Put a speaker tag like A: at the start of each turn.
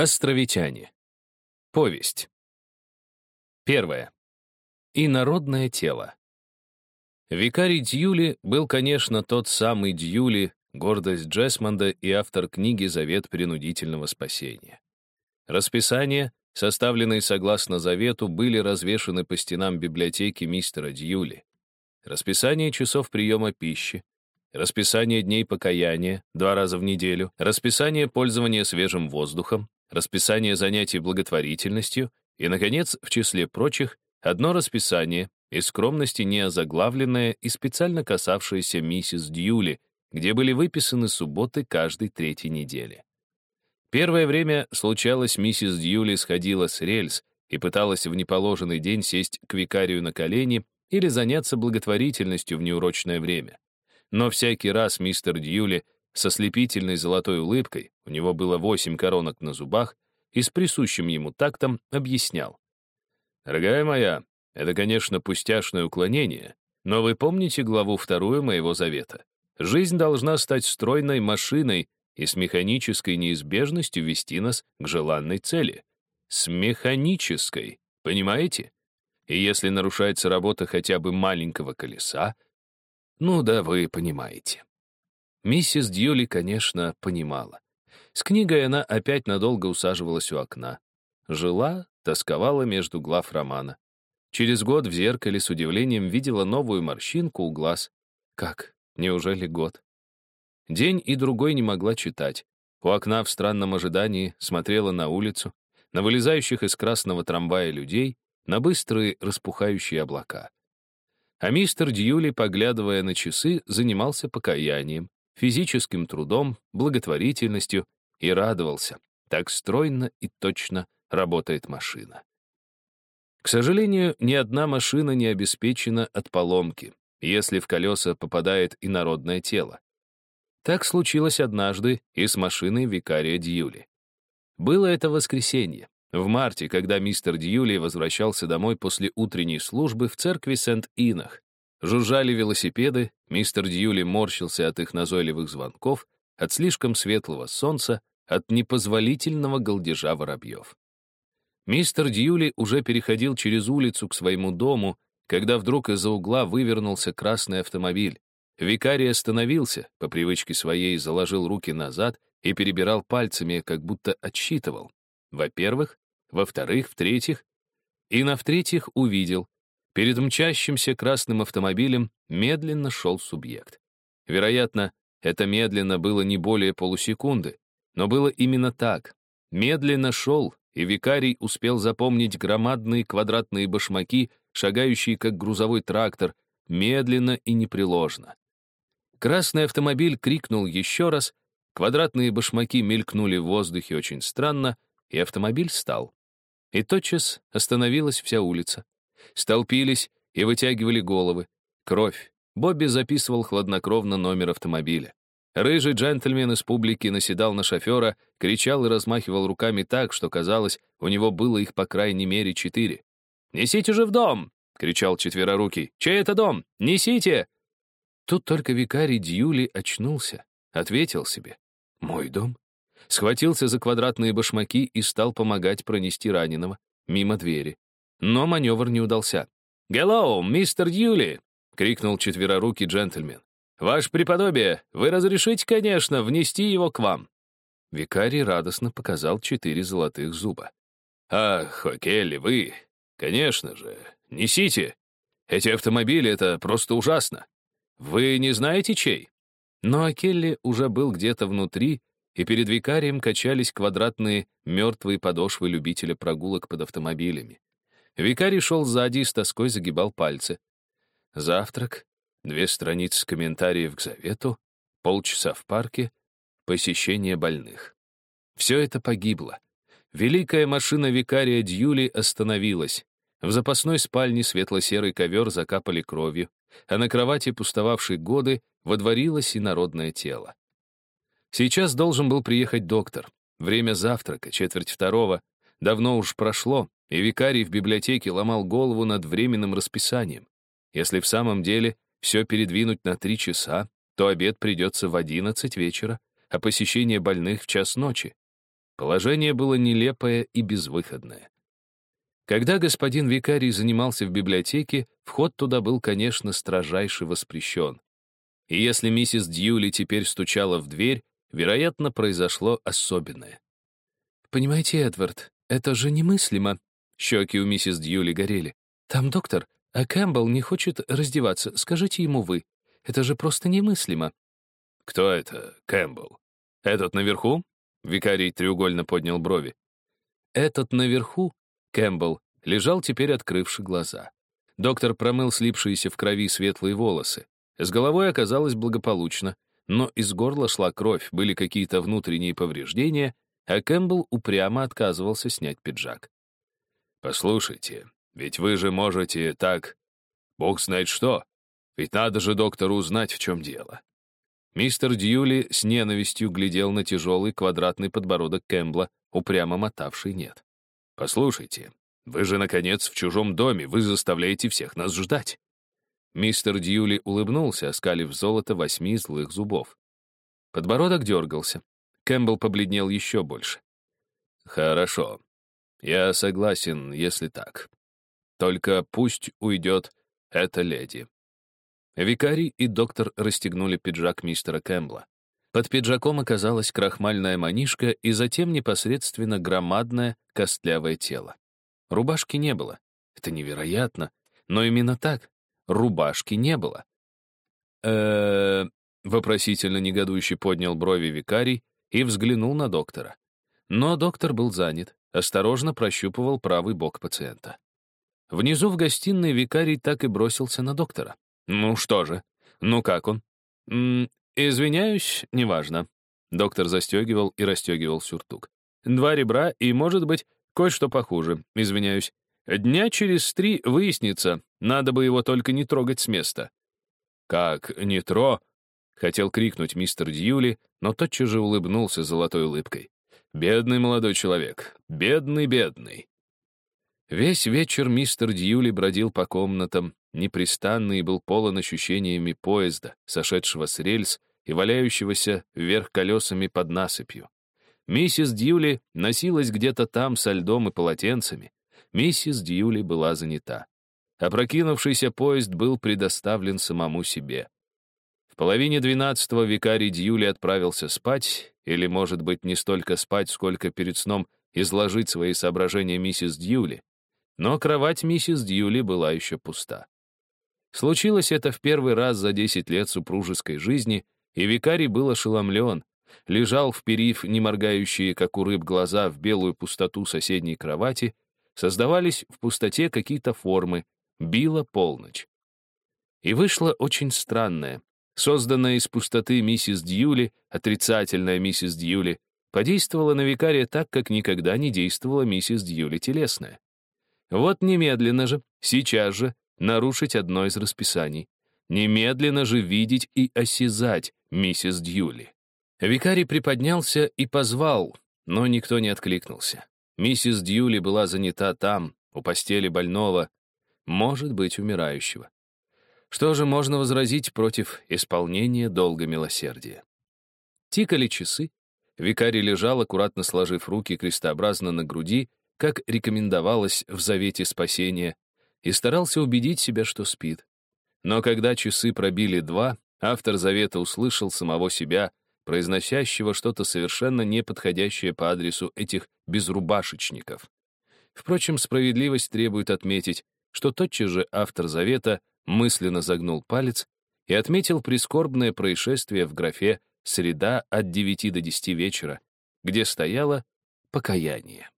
A: Островитяне. Повесть. Первое. Инородное тело. Викарий Дьюли был, конечно, тот самый Дьюли, гордость Джесмонда и автор книги «Завет принудительного спасения». Расписания, составленные согласно завету, были развешаны по стенам библиотеки мистера Дьюли. Расписание часов приема пищи, расписание дней покаяния два раза в неделю, расписание пользования свежим воздухом, расписание занятий благотворительностью и, наконец, в числе прочих, одно расписание, из скромности не озаглавленное и специально касавшееся миссис Дьюли, где были выписаны субботы каждой третьей недели. Первое время случалось, миссис Дьюли сходила с рельс и пыталась в неположенный день сесть к викарию на колени или заняться благотворительностью в неурочное время. Но всякий раз мистер Дьюли со слепительной золотой улыбкой, у него было восемь коронок на зубах, и с присущим ему тактом объяснял. «Дорогая моя, это, конечно, пустяшное уклонение, но вы помните главу вторую моего завета? Жизнь должна стать стройной машиной и с механической неизбежностью вести нас к желанной цели. С механической, понимаете? И если нарушается работа хотя бы маленького колеса, ну да вы понимаете. Миссис Дьюли, конечно, понимала. С книгой она опять надолго усаживалась у окна. Жила, тосковала между глав романа. Через год в зеркале с удивлением видела новую морщинку у глаз. Как? Неужели год? День и другой не могла читать. У окна в странном ожидании смотрела на улицу, на вылезающих из красного трамвая людей, на быстрые распухающие облака. А мистер Дьюли, поглядывая на часы, занимался покаянием, физическим трудом, благотворительностью и радовался. Так стройно и точно работает машина. К сожалению, ни одна машина не обеспечена от поломки, если в колеса попадает инородное тело. Так случилось однажды и с машиной викария Дьюли. Было это воскресенье, в марте, когда мистер Дьюли возвращался домой после утренней службы в церкви Сент-Инах. Жужжали велосипеды, мистер Дьюли морщился от их назойливых звонков, от слишком светлого солнца, от непозволительного голдежа воробьев. Мистер Дьюли уже переходил через улицу к своему дому, когда вдруг из-за угла вывернулся красный автомобиль. Викарий остановился, по привычке своей заложил руки назад и перебирал пальцами, как будто отсчитывал. Во-первых, во-вторых, в-третьих, и на в-третьих увидел, Перед мчащимся красным автомобилем медленно шел субъект. Вероятно, это медленно было не более полусекунды, но было именно так. Медленно шел, и викарий успел запомнить громадные квадратные башмаки, шагающие как грузовой трактор, медленно и непреложно. Красный автомобиль крикнул еще раз, квадратные башмаки мелькнули в воздухе очень странно, и автомобиль стал. И тотчас остановилась вся улица. Столпились и вытягивали головы. Кровь. Бобби записывал хладнокровно номер автомобиля. Рыжий джентльмен из публики наседал на шофера, кричал и размахивал руками так, что, казалось, у него было их по крайней мере четыре. «Несите же в дом!» — кричал четверорукий. «Чей это дом? Несите!» Тут только викарий Дьюли очнулся, ответил себе. «Мой дом?» Схватился за квадратные башмаки и стал помогать пронести раненого мимо двери. Но маневр не удался. «Hello, мистер Дьюли!» — крикнул четверорукий джентльмен. «Ваше преподобие, вы разрешите, конечно, внести его к вам?» Викарий радостно показал четыре золотых зуба. «Ах, Окелли, вы! Конечно же! Несите! Эти автомобили — это просто ужасно! Вы не знаете, чей?» Но Акелли уже был где-то внутри, и перед викарием качались квадратные мертвые подошвы любителя прогулок под автомобилями. Викарий шел сзади и с тоской загибал пальцы. Завтрак, две страницы комментариев к завету, полчаса в парке, посещение больных. Все это погибло. Великая машина викария Дьюли остановилась. В запасной спальне светло-серый ковер закапали кровью, а на кровати, пустовавшей годы, водворилось инородное тело. Сейчас должен был приехать доктор. Время завтрака, четверть второго, давно уж прошло, и викарий в библиотеке ломал голову над временным расписанием. Если в самом деле все передвинуть на три часа, то обед придется в одиннадцать вечера, а посещение больных в час ночи. Положение было нелепое и безвыходное. Когда господин викарий занимался в библиотеке, вход туда был, конечно, строжайше воспрещен. И если миссис Дьюли теперь стучала в дверь, вероятно, произошло особенное. «Понимаете, Эдвард, это же немыслимо». Щеки у миссис Дьюли горели. «Там доктор, а Кэмпбелл не хочет раздеваться. Скажите ему вы. Это же просто немыслимо». «Кто это, Кэмпбелл? Этот наверху?» Викарий треугольно поднял брови. «Этот наверху Кэмпбелл лежал теперь открывши глаза. Доктор промыл слипшиеся в крови светлые волосы. С головой оказалось благополучно, но из горла шла кровь, были какие-то внутренние повреждения, а Кэмпбелл упрямо отказывался снять пиджак. «Послушайте, ведь вы же можете так... Бог знает что. Ведь надо же доктору узнать, в чем дело». Мистер Дьюли с ненавистью глядел на тяжелый квадратный подбородок Кэмпбелла, упрямо мотавший нет. «Послушайте, вы же, наконец, в чужом доме, вы заставляете всех нас ждать». Мистер Дьюли улыбнулся, оскалив золото восьми злых зубов. Подбородок дергался. Кэмпбелл побледнел еще больше. «Хорошо. Я согласен, если так. Только пусть уйдет эта леди». Викарий и доктор расстегнули пиджак мистера Кэмпбелла. Под пиджаком оказалась крахмальная манишка и затем непосредственно громадное костлявое тело. Рубашки не было. Это невероятно. Но именно так. Рубашки не было. э вопросительно негодующе поднял брови викарий и взглянул на доктора. Но доктор был занят, осторожно прощупывал правый бок пациента. Внизу в гостиной викарий так и бросился на доктора. «Ну что же? Ну как он?» М «Извиняюсь, неважно». Доктор застегивал и расстегивал сюртук. «Два ребра и, может быть, кое-что похуже. Извиняюсь. Дня через три выяснится. Надо бы его только не трогать с места». «Как не тро?» — хотел крикнуть мистер Дьюли, но тотчас же улыбнулся золотой улыбкой. «Бедный молодой человек. Бедный, бедный». Весь вечер мистер Дьюли бродил по комнатам, непрестанный и был полон ощущениями поезда, сошедшего с рельс и валяющегося вверх колесами под насыпью. Миссис Дьюли носилась где-то там со льдом и полотенцами. Миссис Дьюли была занята. Опрокинувшийся поезд был предоставлен самому себе. Половине двенадцатого викарий Дьюли отправился спать, или, может быть, не столько спать, сколько перед сном изложить свои соображения миссис Дьюли. Но кровать миссис Дьюли была еще пуста. Случилось это в первый раз за 10 лет супружеской жизни, и викарий был ошеломлен, лежал, вперив неморгающие, как у рыб, глаза в белую пустоту соседней кровати, создавались в пустоте какие-то формы, била полночь. И вышло очень странное. Созданная из пустоты миссис Дьюли, отрицательная миссис Дьюли, подействовала на викария так, как никогда не действовала миссис Дьюли телесная. Вот немедленно же, сейчас же, нарушить одно из расписаний. Немедленно же видеть и осязать миссис Дьюли. Викарий приподнялся и позвал, но никто не откликнулся. Миссис Дьюли была занята там, у постели больного, может быть, умирающего. Что же можно возразить против исполнения долга милосердия? Тикали часы. Викарий лежал, аккуратно сложив руки крестообразно на груди, как рекомендовалось в Завете Спасения, и старался убедить себя, что спит. Но когда часы пробили два, автор завета услышал самого себя, произносящего что-то совершенно неподходящее по адресу этих безрубашечников. Впрочем, справедливость требует отметить, что тотчас же автор завета мысленно загнул палец и отметил прискорбное происшествие в графе «Среда от 9 до 10 вечера», где стояло «покаяние».